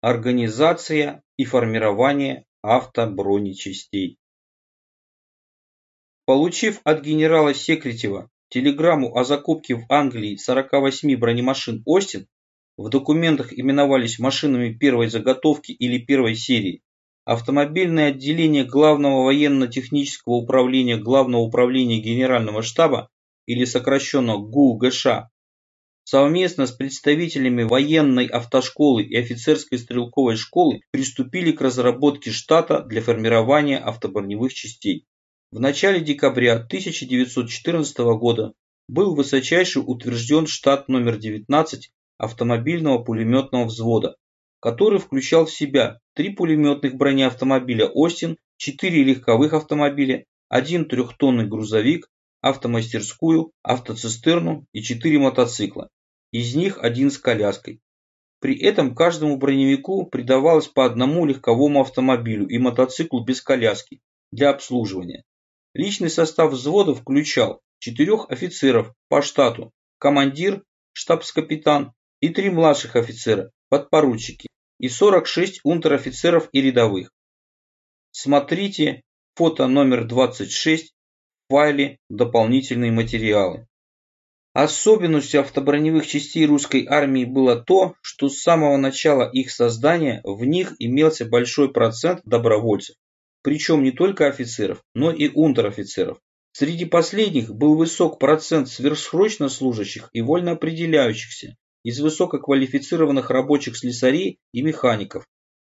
Организация и формирование автобронечастей. Получив от генерала Секретева телеграмму о закупке в Англии 48 бронемашин «Остин», в документах именовались машинами первой заготовки или первой серии, автомобильное отделение Главного военно-технического управления Главного управления Генерального штаба или сокращенно ГУГШ совместно с представителями военной автошколы и офицерской стрелковой школы приступили к разработке штата для формирования автоброневых частей. В начале декабря 1914 года был высочайше утвержден штат номер 19 автомобильного пулеметного взвода, который включал в себя три пулеметных бронеавтомобиля «Остин», четыре легковых автомобиля, один трехтонный грузовик, автомастерскую, автоцистерну и четыре мотоцикла из них один с коляской. При этом каждому броневику придавалось по одному легковому автомобилю и мотоциклу без коляски для обслуживания. Личный состав взвода включал четырех офицеров по штату, командир, штабс-капитан и три младших офицера, подпоручики, и 46 унтер-офицеров и рядовых. Смотрите фото номер 26 в файле «Дополнительные материалы». Особенностью автоброневых частей русской армии было то, что с самого начала их создания в них имелся большой процент добровольцев, причем не только офицеров, но и унтер-офицеров. Среди последних был высок процент сверхсрочно служащих и вольно определяющихся из высококвалифицированных рабочих слесарей и механиков.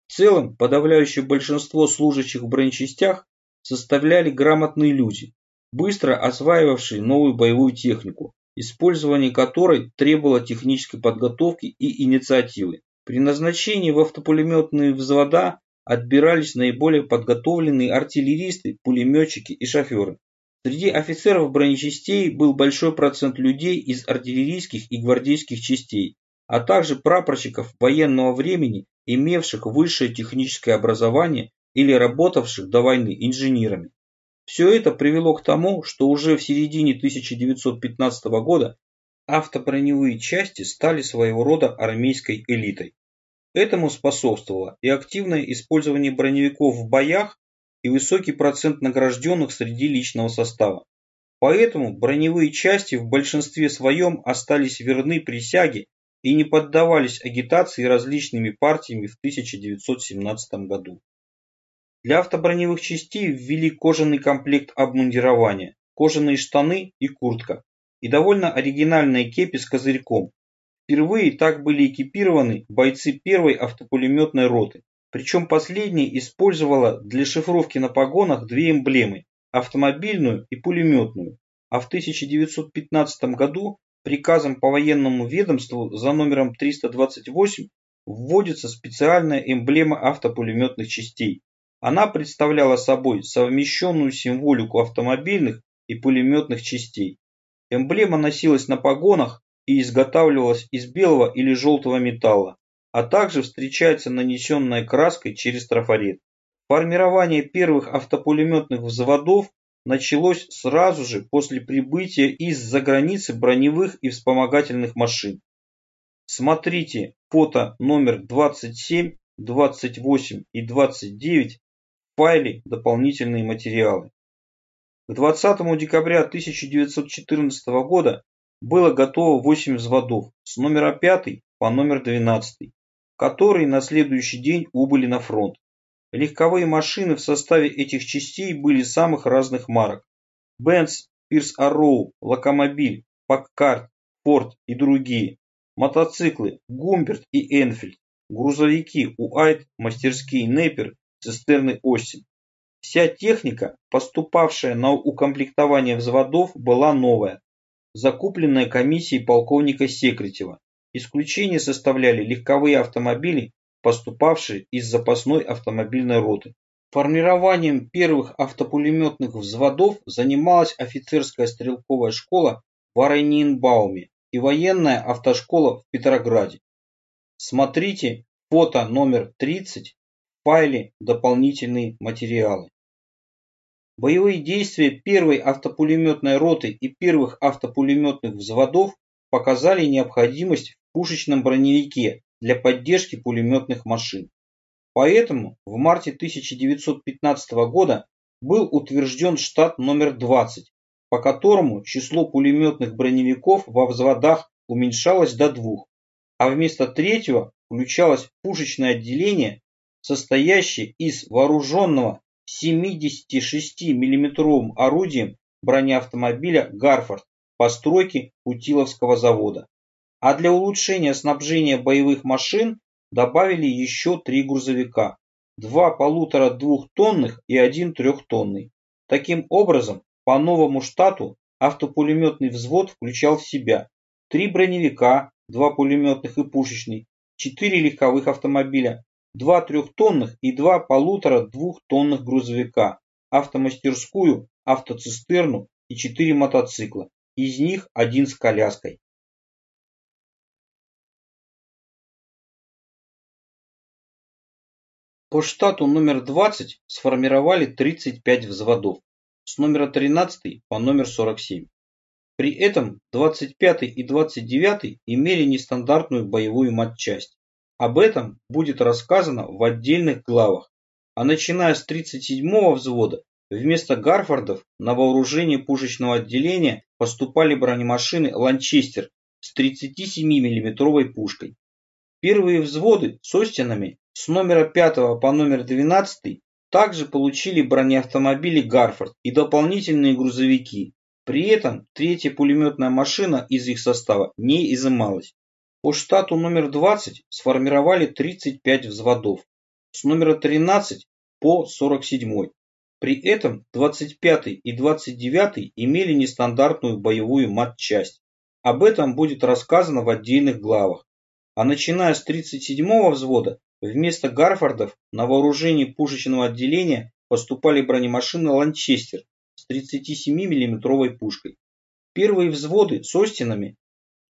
В целом, подавляющее большинство служащих в бронечастях составляли грамотные люди, быстро осваивавшие новую боевую технику, использование которой требовало технической подготовки и инициативы. При назначении в автопулеметные взвода отбирались наиболее подготовленные артиллеристы, пулеметчики и шоферы. Среди офицеров бронечастей был большой процент людей из артиллерийских и гвардейских частей, а также прапорщиков военного времени, имевших высшее техническое образование или работавших до войны инженерами. Все это привело к тому, что уже в середине 1915 года автоброневые части стали своего рода армейской элитой. Этому способствовало и активное использование броневиков в боях и высокий процент награжденных среди личного состава. Поэтому броневые части в большинстве своем остались верны присяге и не поддавались агитации различными партиями в 1917 году. Для автоброневых частей ввели кожаный комплект обмундирования, кожаные штаны и куртка и довольно оригинальная кепи с козырьком. Впервые так были экипированы бойцы первой автопулеметной роты. Причем последняя использовала для шифровки на погонах две эмблемы – автомобильную и пулеметную. А в 1915 году приказом по военному ведомству за номером 328 вводится специальная эмблема автопулеметных частей она представляла собой совмещенную символику автомобильных и пулеметных частей. Эмблема носилась на погонах и изготавливалась из белого или желтого металла, а также встречается нанесенная краской через трафарет. Формирование первых автопулеметных взводов началось сразу же после прибытия из-за границы броневых и вспомогательных машин. Смотрите фото номер 27, 28 и 29 файле дополнительные материалы. К 20 декабря 1914 года было готово 8 взводов с номера 5 по номер 12, которые на следующий день убыли на фронт. Легковые машины в составе этих частей были самых разных марок. Бенц, Пирс Арроу, Локомобиль, Паккарт, Форд и другие. Мотоциклы, Гумберт и Энфильд. Грузовики, Уайт, мастерские Неппер цистерны Остин. Вся техника, поступавшая на укомплектование взводов, была новая, закупленная комиссией полковника Секретева. Исключение составляли легковые автомобили, поступавшие из запасной автомобильной роты. Формированием первых автопулеметных взводов занималась офицерская стрелковая школа в Оренинбауме и военная автошкола в Петрограде. Смотрите фото номер 30 файле дополнительные материалы. Боевые действия первой автопулеметной роты и первых автопулеметных взводов показали необходимость в пушечном броневике для поддержки пулеметных машин. Поэтому в марте 1915 года был утвержден штат номер 20, по которому число пулеметных броневиков во взводах уменьшалось до двух, а вместо третьего включалось пушечное отделение, состоящее из вооруженного 76 миллиметровым орудием бронеавтомобиля «Гарфорд» постройки Путиловского завода. А для улучшения снабжения боевых машин добавили еще три грузовика, два полутора двухтонных и один трехтонный. Таким образом, по новому штату автопулеметный взвод включал в себя три броневика, два пулеметных и пушечный, четыре легковых автомобиля, два трехтонных и два полутора двухтонных грузовика, автомастерскую, автоцистерну и четыре мотоцикла, из них один с коляской. По штату номер 20 сформировали 35 взводов, с номера 13 по номер 47. При этом 25 и 29 имели нестандартную боевую матчасть. Об этом будет рассказано в отдельных главах. А начиная с 37-го взвода, вместо Гарфордов на вооружение пушечного отделения поступали бронемашины «Ланчестер» с 37 миллиметровой пушкой. Первые взводы с Остинами с номера 5 по номер 12 также получили бронеавтомобили «Гарфорд» и дополнительные грузовики. При этом третья пулеметная машина из их состава не изымалась. По штату номер 20 сформировали 35 взводов, с номера 13 по 47. При этом 25 и 29 имели нестандартную боевую матчасть. Об этом будет рассказано в отдельных главах. А начиная с 37 взвода Вместо Гарфордов на вооружение пушечного отделения поступали бронемашины «Ланчестер» с 37 миллиметровой пушкой. Первые взводы с Остинами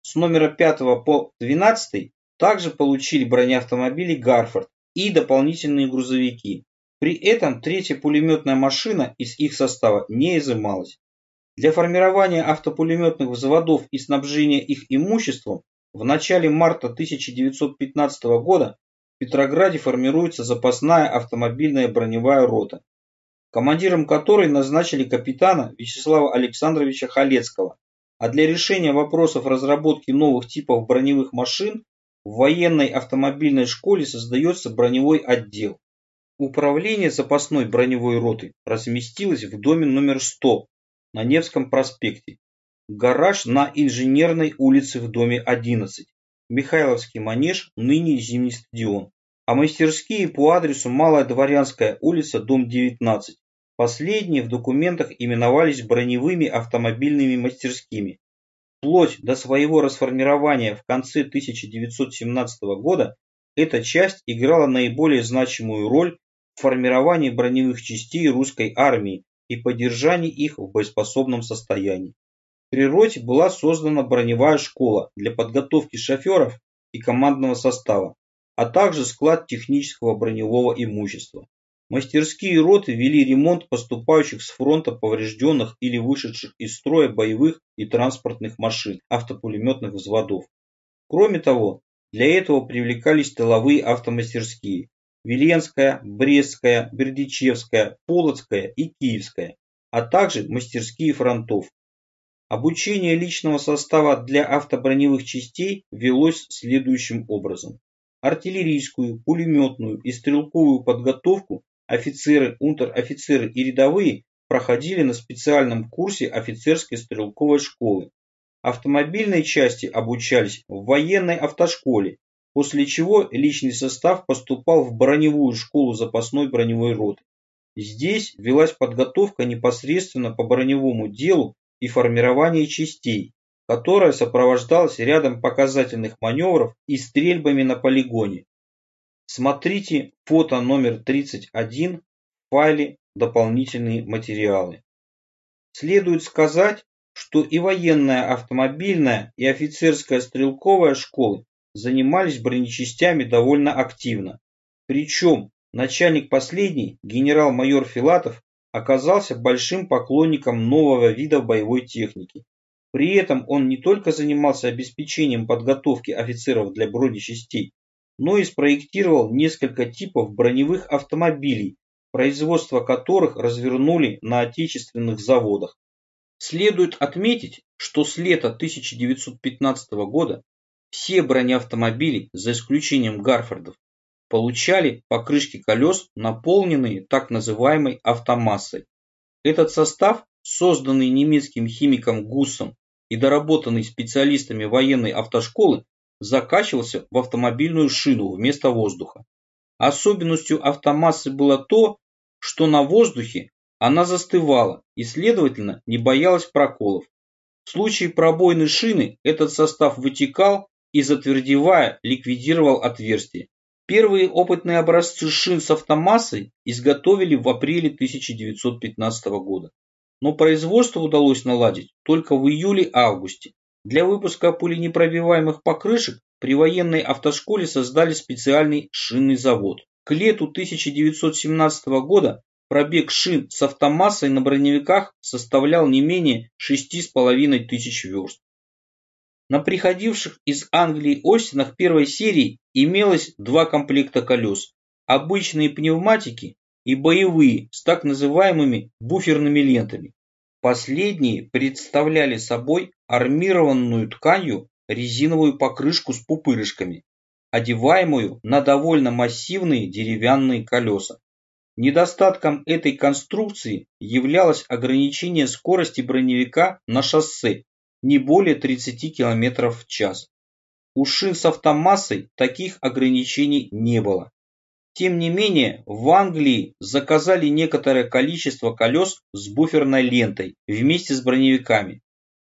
с номера 5 по 12 также получили бронеавтомобили «Гарфорд» и дополнительные грузовики. При этом третья пулеметная машина из их состава не изымалась. Для формирования автопулеметных взводов и снабжения их имуществом в начале марта 1915 года в Петрограде формируется запасная автомобильная броневая рота, командиром которой назначили капитана Вячеслава Александровича Халецкого. А для решения вопросов разработки новых типов броневых машин в военной автомобильной школе создается броневой отдел. Управление запасной броневой роты разместилось в доме номер 100 на Невском проспекте. Гараж на Инженерной улице в доме 11. Михайловский манеж, ныне Зимний стадион, а мастерские по адресу Малая Дворянская улица, дом 19. Последние в документах именовались броневыми автомобильными мастерскими. Вплоть до своего расформирования в конце 1917 года эта часть играла наиболее значимую роль в формировании броневых частей русской армии и поддержании их в боеспособном состоянии. При роте была создана броневая школа для подготовки шоферов и командного состава, а также склад технического броневого имущества. Мастерские роты вели ремонт поступающих с фронта поврежденных или вышедших из строя боевых и транспортных машин, автопулеметных взводов. Кроме того, для этого привлекались тыловые автомастерские Веленская, Брестская, Бердичевская, Полоцкая и Киевская, а также мастерские фронтов Обучение личного состава для автоброневых частей велось следующим образом. Артиллерийскую, пулеметную и стрелковую подготовку офицеры, унтер-офицеры и рядовые проходили на специальном курсе офицерской стрелковой школы. Автомобильной части обучались в военной автошколе, после чего личный состав поступал в броневую школу запасной броневой роты. Здесь велась подготовка непосредственно по броневому делу и формирование частей, которое сопровождалось рядом показательных маневров и стрельбами на полигоне. Смотрите фото номер 31 в файле «Дополнительные материалы». Следует сказать, что и военная автомобильная, и офицерская стрелковая школы занимались бронечастями довольно активно. Причем начальник последней, генерал-майор Филатов, оказался большим поклонником нового вида боевой техники. При этом он не только занимался обеспечением подготовки офицеров для бронечастей, но и спроектировал несколько типов броневых автомобилей, производство которых развернули на отечественных заводах. Следует отметить, что с лета 1915 года все бронеавтомобили, за исключением Гарфордов, получали покрышки колес, наполненные так называемой автомассой. Этот состав, созданный немецким химиком Гуссом и доработанный специалистами военной автошколы, закачивался в автомобильную шину вместо воздуха. Особенностью автомассы было то, что на воздухе она застывала и, следовательно, не боялась проколов. В случае пробойной шины этот состав вытекал и, затвердевая, ликвидировал отверстие. Первые опытные образцы шин с автомассой изготовили в апреле 1915 года. Но производство удалось наладить только в июле-августе. Для выпуска пуленепробиваемых покрышек при военной автошколе создали специальный шинный завод. К лету 1917 года пробег шин с автомассой на броневиках составлял не менее 6,5 тысяч верст. На приходивших из Англии Остинах первой серии имелось два комплекта колес – обычные пневматики и боевые с так называемыми буферными лентами. Последние представляли собой армированную тканью резиновую покрышку с пупырышками, одеваемую на довольно массивные деревянные колеса. Недостатком этой конструкции являлось ограничение скорости броневика на шоссе не более 30 км в час. У шин с автомассой таких ограничений не было. Тем не менее, в Англии заказали некоторое количество колес с буферной лентой вместе с броневиками.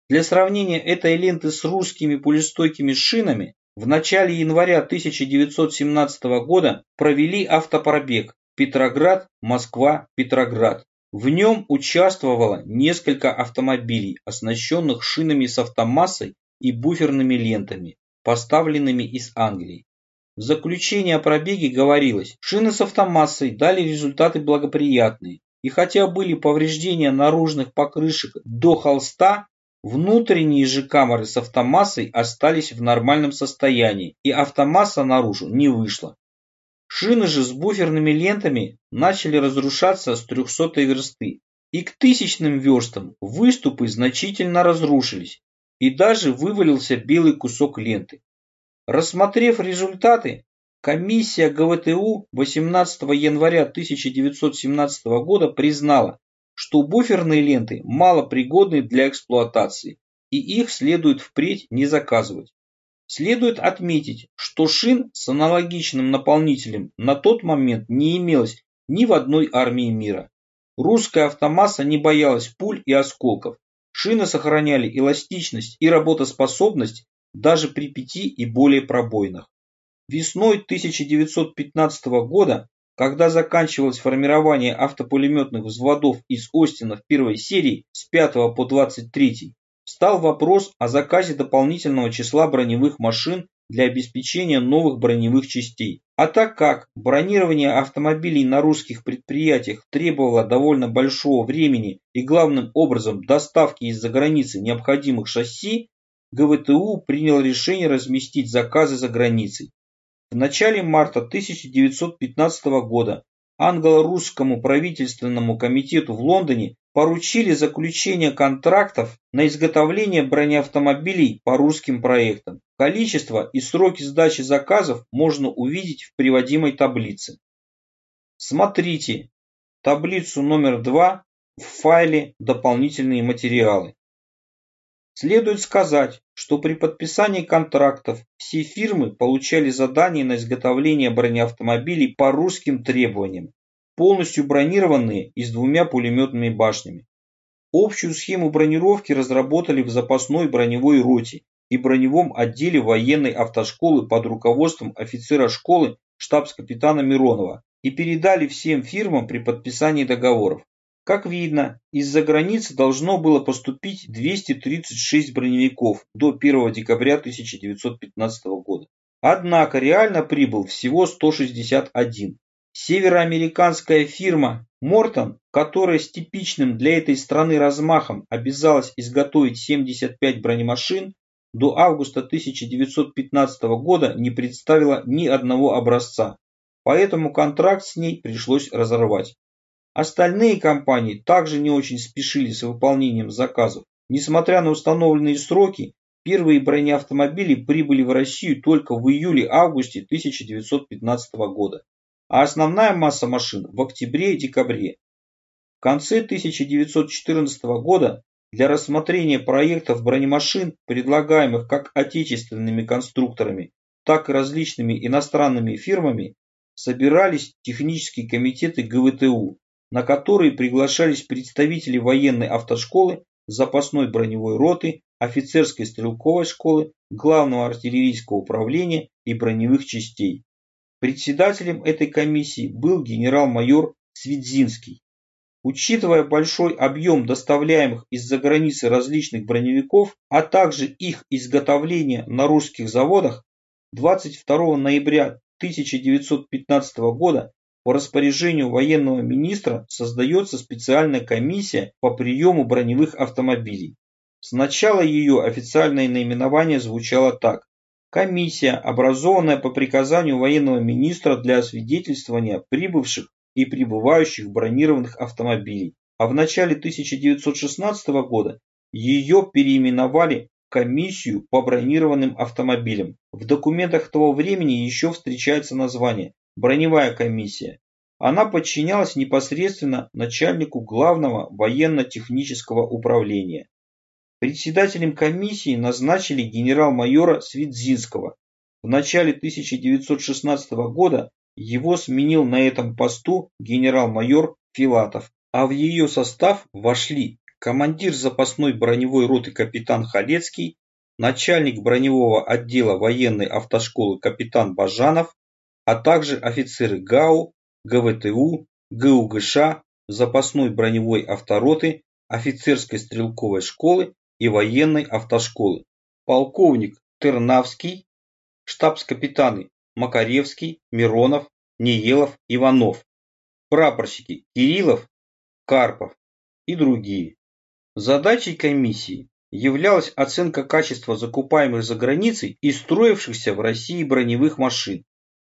Для сравнения этой ленты с русскими пулестойкими шинами в начале января 1917 года провели автопробег Петроград, Москва, Петроград. В нем участвовало несколько автомобилей, оснащенных шинами с автомассой и буферными лентами, поставленными из Англии. В заключение о пробеге говорилось, шины с автомассой дали результаты благоприятные, и хотя были повреждения наружных покрышек до холста, внутренние же камеры с автомассой остались в нормальном состоянии, и автомасса наружу не вышла. Шины же с буферными лентами начали разрушаться с 300 версты, и к тысячным верстам выступы значительно разрушились, и даже вывалился белый кусок ленты. Рассмотрев результаты, комиссия ГВТУ 18 января 1917 года признала, что буферные ленты малопригодны для эксплуатации, и их следует впредь не заказывать. Следует отметить, что шин с аналогичным наполнителем на тот момент не имелось ни в одной армии мира. Русская автомасса не боялась пуль и осколков. Шины сохраняли эластичность и работоспособность даже при пяти и более пробоинах. Весной 1915 года, когда заканчивалось формирование автопулеметных взводов из Остина в первой серии с 5 по 23, Стал вопрос о заказе дополнительного числа броневых машин для обеспечения новых броневых частей. А так как бронирование автомобилей на русских предприятиях требовало довольно большого времени и главным образом доставки из-за границы необходимых шасси, ГВТУ принял решение разместить заказы за границей. В начале марта 1915 года англо-русскому правительственному комитету в Лондоне поручили заключение контрактов на изготовление бронеавтомобилей по русским проектам. Количество и сроки сдачи заказов можно увидеть в приводимой таблице. Смотрите таблицу номер 2 в файле «Дополнительные материалы». Следует сказать, что при подписании контрактов все фирмы получали задание на изготовление бронеавтомобилей по русским требованиям полностью бронированные и с двумя пулеметными башнями. Общую схему бронировки разработали в запасной броневой роте и броневом отделе военной автошколы под руководством офицера школы штабс-капитана Миронова и передали всем фирмам при подписании договоров. Как видно, из-за границы должно было поступить 236 броневиков до 1 декабря 1915 года. Однако реально прибыл всего 161. Североамериканская фирма Мортон, которая с типичным для этой страны размахом обязалась изготовить 75 бронемашин, до августа 1915 года не представила ни одного образца, поэтому контракт с ней пришлось разорвать. Остальные компании также не очень спешили с выполнением заказов. Несмотря на установленные сроки, первые бронеавтомобили прибыли в Россию только в июле-августе 1915 года, а основная масса машин в октябре-декабре. В конце 1914 года для рассмотрения проектов бронемашин, предлагаемых как отечественными конструкторами, так и различными иностранными фирмами, собирались технические комитеты ГВТУ, на которые приглашались представители военной автошколы, запасной броневой роты, офицерской стрелковой школы, главного артиллерийского управления и броневых частей. Председателем этой комиссии был генерал-майор Свидзинский. Учитывая большой объем доставляемых из-за границы различных броневиков, а также их изготовление на русских заводах, 22 ноября 1915 года по распоряжению военного министра создается специальная комиссия по приему броневых автомобилей. Сначала ее официальное наименование звучало так. Комиссия, образованная по приказанию военного министра для освидетельствования прибывших и прибывающих бронированных автомобилей, а в начале 1916 года ее переименовали в комиссию по бронированным автомобилям. В документах того времени еще встречается название броневая комиссия. Она подчинялась непосредственно начальнику главного военно-технического управления. Председателем комиссии назначили генерал-майора Свидзинского. В начале 1916 года его сменил на этом посту генерал-майор Филатов, а в ее состав вошли командир запасной броневой роты капитан Халецкий, начальник броневого отдела военной автошколы капитан Бажанов, а также офицеры ГАУ, ГВТУ, ГУГШ, запасной броневой автороты, офицерской стрелковой школы и военной автошколы. Полковник Тернавский, штабс-капитаны Макаревский, Миронов, Неелов, Иванов, прапорщики Кириллов, Карпов и другие. Задачей комиссии являлась оценка качества закупаемых за границей и строившихся в России броневых машин,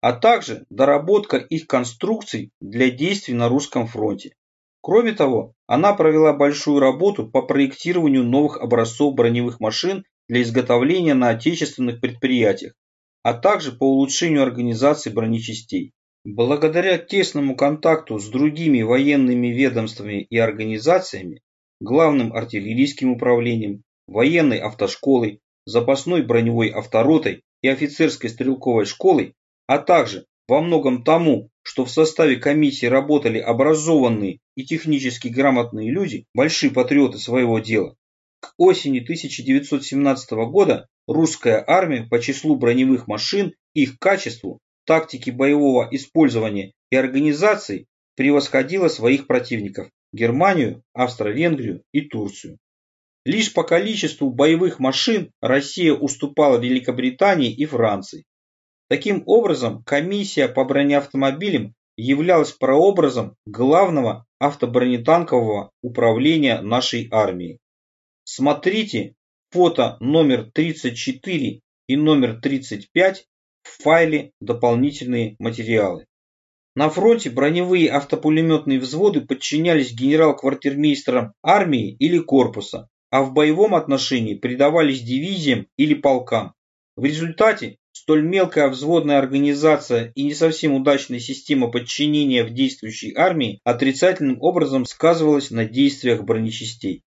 а также доработка их конструкций для действий на русском фронте. Кроме того, она провела большую работу по проектированию новых образцов броневых машин для изготовления на отечественных предприятиях, а также по улучшению организации бронечастей. Благодаря тесному контакту с другими военными ведомствами и организациями, главным артиллерийским управлением, военной автошколой, запасной броневой авторотой и офицерской стрелковой школой, а также во многом тому, что в составе комиссии работали образованные и технически грамотные люди, большие патриоты своего дела. К осени 1917 года русская армия по числу броневых машин, их качеству, тактике боевого использования и организации превосходила своих противников – Германию, Австро-Венгрию и Турцию. Лишь по количеству боевых машин Россия уступала Великобритании и Франции. Таким образом, комиссия по бронеавтомобилям являлась прообразом главного автобронетанкового управления нашей армии. Смотрите фото номер 34 и номер 35 в файле «Дополнительные материалы». На фронте броневые автопулеметные взводы подчинялись генерал-квартирмейстерам армии или корпуса, а в боевом отношении придавались дивизиям или полкам. В результате Столь мелкая взводная организация и не совсем удачная система подчинения в действующей армии отрицательным образом сказывалась на действиях бронечастей.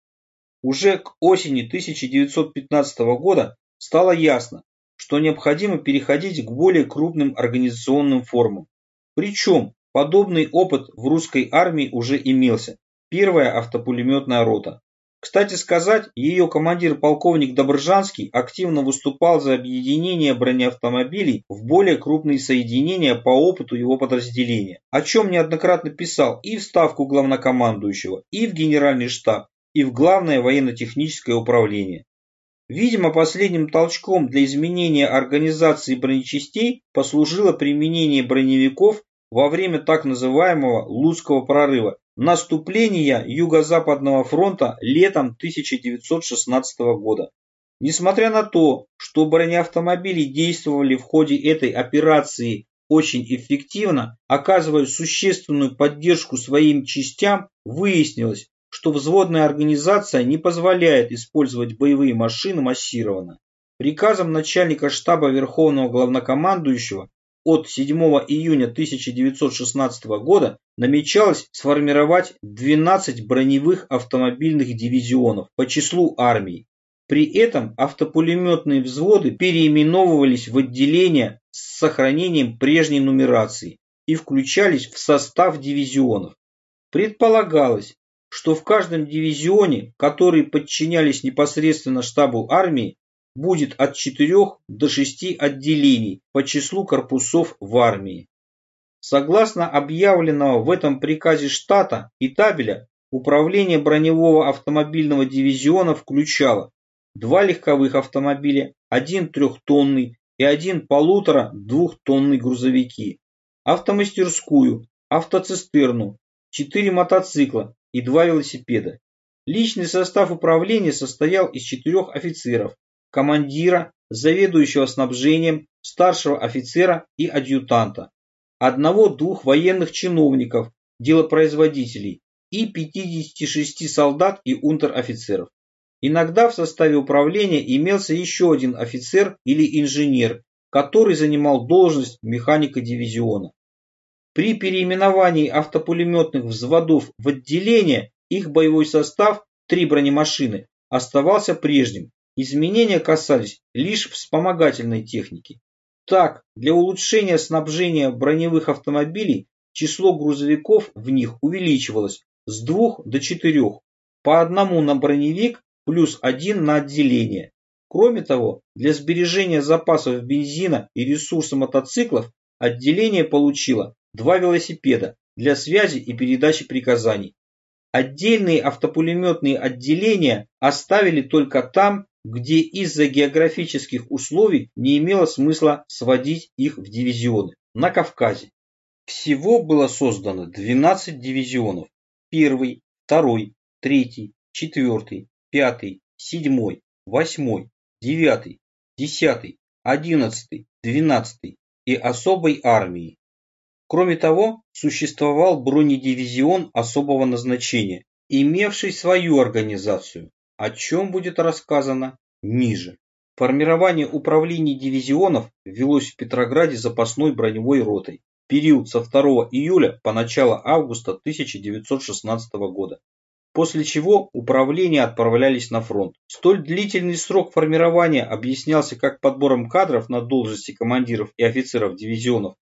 Уже к осени 1915 года стало ясно, что необходимо переходить к более крупным организационным формам. Причем подобный опыт в русской армии уже имелся. Первая автопулеметная рота. Кстати сказать, ее командир полковник Добржанский активно выступал за объединение бронеавтомобилей в более крупные соединения по опыту его подразделения, о чем неоднократно писал и в ставку главнокомандующего, и в генеральный штаб, и в главное военно-техническое управление. Видимо, последним толчком для изменения организации бронечастей послужило применение броневиков во время так называемого Луцкого прорыва наступления Юго-Западного фронта летом 1916 года. Несмотря на то, что бронеавтомобили действовали в ходе этой операции очень эффективно, оказывая существенную поддержку своим частям, выяснилось, что взводная организация не позволяет использовать боевые машины массированно. Приказом начальника штаба Верховного Главнокомандующего от 7 июня 1916 года намечалось сформировать 12 броневых автомобильных дивизионов по числу армий. При этом автопулеметные взводы переименовывались в отделения с сохранением прежней нумерации и включались в состав дивизионов. Предполагалось, что в каждом дивизионе, которые подчинялись непосредственно штабу армии, будет от 4 до 6 отделений по числу корпусов в армии. Согласно объявленного в этом приказе штата и табеля, управление броневого автомобильного дивизиона включало два легковых автомобиля, один трехтонный и один полутора-двухтонный грузовики, автомастерскую, автоцистерну, четыре мотоцикла и два велосипеда. Личный состав управления состоял из четырех офицеров, командира, заведующего снабжением, старшего офицера и адъютанта, одного-двух военных чиновников, делопроизводителей и 56 солдат и унтер-офицеров. Иногда в составе управления имелся еще один офицер или инженер, который занимал должность механика дивизиона. При переименовании автопулеметных взводов в отделение их боевой состав, три бронемашины, оставался прежним, Изменения касались лишь вспомогательной техники. Так, для улучшения снабжения броневых автомобилей число грузовиков в них увеличивалось с двух до четырех, по одному на броневик плюс один на отделение. Кроме того, для сбережения запасов бензина и ресурса мотоциклов отделение получило два велосипеда для связи и передачи приказаний. Отдельные автопулеметные отделения оставили только там, где из-за географических условий не имело смысла сводить их в дивизионы. На Кавказе. Всего было создано 12 дивизионов. Первый, второй, третий, четвертый, пятый, седьмой, восьмой, девятый, десятый, одиннадцатый, двенадцатый и особой армии. Кроме того, существовал бронедивизион особого назначения, имевший свою организацию, о чем будет рассказано ниже. Формирование управлений дивизионов велось в Петрограде запасной броневой ротой. Период со 2 июля по начало августа 1916 года. После чего управления отправлялись на фронт. Столь длительный срок формирования объяснялся как подбором кадров на должности командиров и офицеров дивизионов,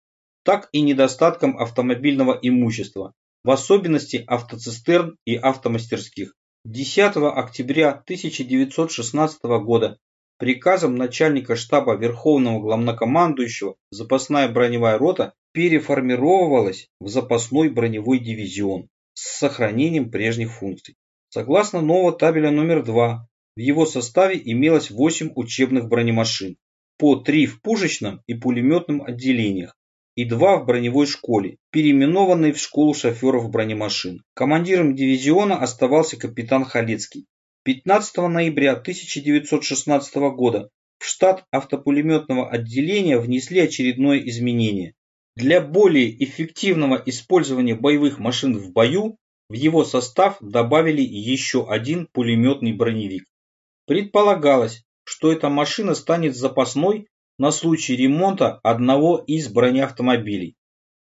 так и недостатком автомобильного имущества, в особенности автоцистерн и автомастерских. 10 октября 1916 года приказом начальника штаба Верховного Главнокомандующего запасная броневая рота переформировалась в запасной броневой дивизион с сохранением прежних функций. Согласно нового табеля номер 2, в его составе имелось 8 учебных бронемашин, по 3 в пушечном и пулеметном отделениях, и два в броневой школе, переименованной в школу шоферов бронемашин. Командиром дивизиона оставался капитан Халецкий. 15 ноября 1916 года в штат автопулеметного отделения внесли очередное изменение. Для более эффективного использования боевых машин в бою в его состав добавили еще один пулеметный броневик. Предполагалось, что эта машина станет запасной на случай ремонта одного из бронеавтомобилей.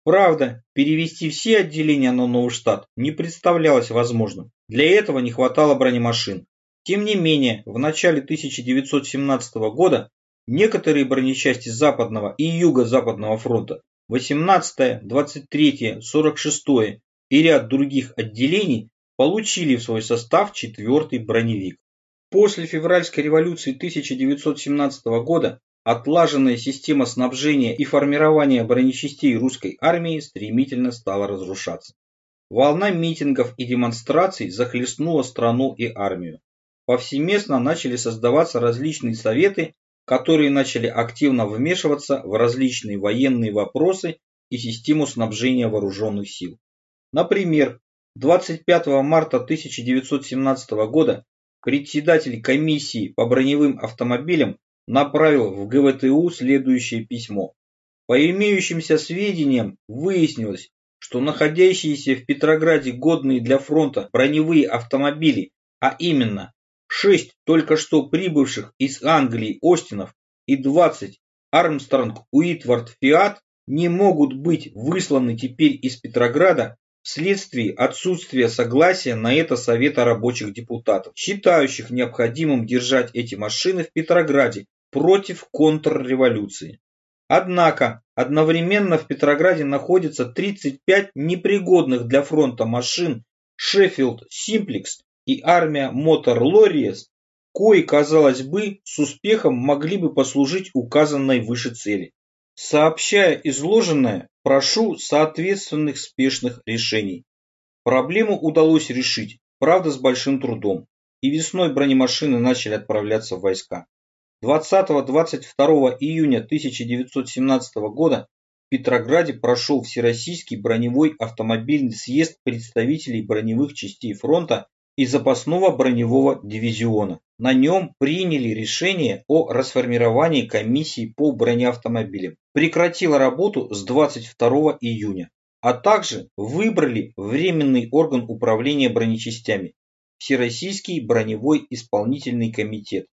Правда, перевести все отделения на новый штат не представлялось возможным. Для этого не хватало бронемашин. Тем не менее, в начале 1917 года некоторые бронечасти Западного и Юго-Западного фронта, 18-е, 23-е, 46-е и ряд других отделений получили в свой состав 4-й броневик. После февральской революции 1917 года Отлаженная система снабжения и формирования бронечастей русской армии стремительно стала разрушаться. Волна митингов и демонстраций захлестнула страну и армию. Повсеместно начали создаваться различные советы, которые начали активно вмешиваться в различные военные вопросы и систему снабжения вооруженных сил. Например, 25 марта 1917 года председатель комиссии по броневым автомобилям направил в ГВТУ следующее письмо. По имеющимся сведениям выяснилось, что находящиеся в Петрограде годные для фронта броневые автомобили, а именно 6 только что прибывших из Англии Остинов и 20 Армстронг Уитвард Фиат, не могут быть высланы теперь из Петрограда вследствие отсутствия согласия на это Совета рабочих депутатов, считающих необходимым держать эти машины в Петрограде против контрреволюции. Однако одновременно в Петрограде находится 35 непригодных для фронта машин Шеффилд Симплекс и армия Мотор Лориес, кои, казалось бы, с успехом могли бы послужить указанной выше цели. Сообщая изложенное, прошу соответственных спешных решений. Проблему удалось решить, правда с большим трудом, и весной бронемашины начали отправляться в войска. 20-22 июня 1917 года в Петрограде прошел Всероссийский броневой автомобильный съезд представителей броневых частей фронта и запасного броневого дивизиона. На нем приняли решение о расформировании комиссии по бронеавтомобилям. Прекратила работу с 22 июня, а также выбрали Временный орган управления бронечастями Всероссийский броневой исполнительный комитет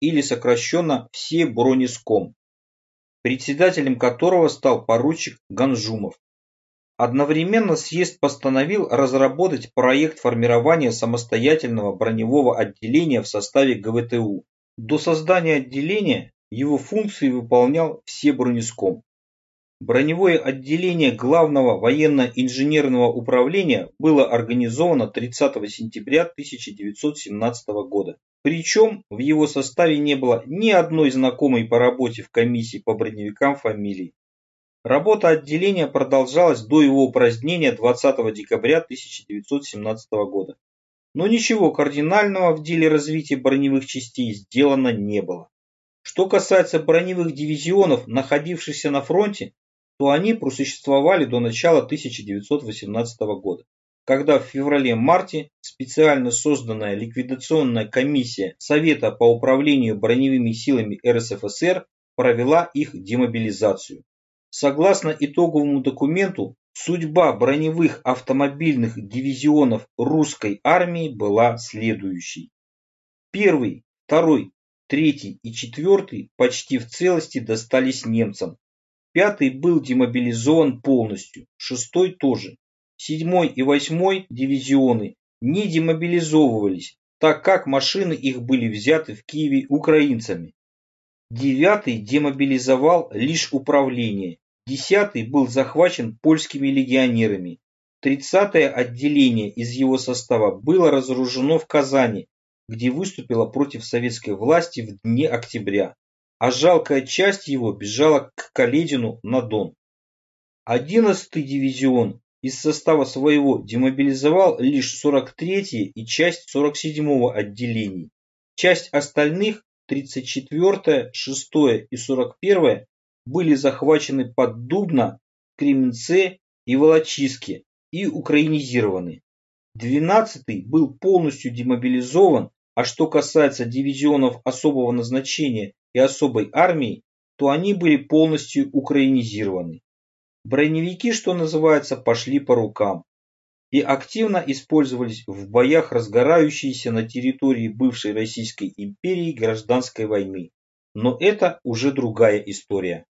или сокращенно все бронеском, председателем которого стал поручик Ганжумов. Одновременно съезд постановил разработать проект формирования самостоятельного броневого отделения в составе ГВТУ. До создания отделения его функции выполнял все бронеском. Броневое отделение Главного военно-инженерного управления было организовано 30 сентября 1917 года. Причем в его составе не было ни одной знакомой по работе в комиссии по броневикам фамилии. Работа отделения продолжалась до его упразднения 20 декабря 1917 года. Но ничего кардинального в деле развития броневых частей сделано не было. Что касается броневых дивизионов, находившихся на фронте, то они просуществовали до начала 1918 года, когда в феврале-марте специально созданная ликвидационная комиссия Совета по управлению броневыми силами РСФСР провела их демобилизацию. Согласно итоговому документу, судьба броневых автомобильных дивизионов русской армии была следующей. Первый, второй, третий и четвертый почти в целости достались немцам, Пятый был демобилизован полностью, шестой тоже. Седьмой и восьмой дивизионы не демобилизовывались, так как машины их были взяты в Киеве украинцами. Девятый демобилизовал лишь управление. Десятый был захвачен польскими легионерами. Тридцатое отделение из его состава было разоружено в Казани, где выступило против советской власти в дне октября а жалкая часть его бежала к Каледину на Дон. Одиннадцатый дивизион из состава своего демобилизовал лишь 43-е и часть 47-го отделений. Часть остальных, 34-я, 6-я и 41-я, были захвачены под Дубно, Кременце и Волочиске и украинизированы. 12-й был полностью демобилизован, а что касается дивизионов особого назначения и особой армией, то они были полностью украинизированы. Броневики, что называется, пошли по рукам и активно использовались в боях разгорающейся на территории бывшей Российской империи гражданской войны. Но это уже другая история.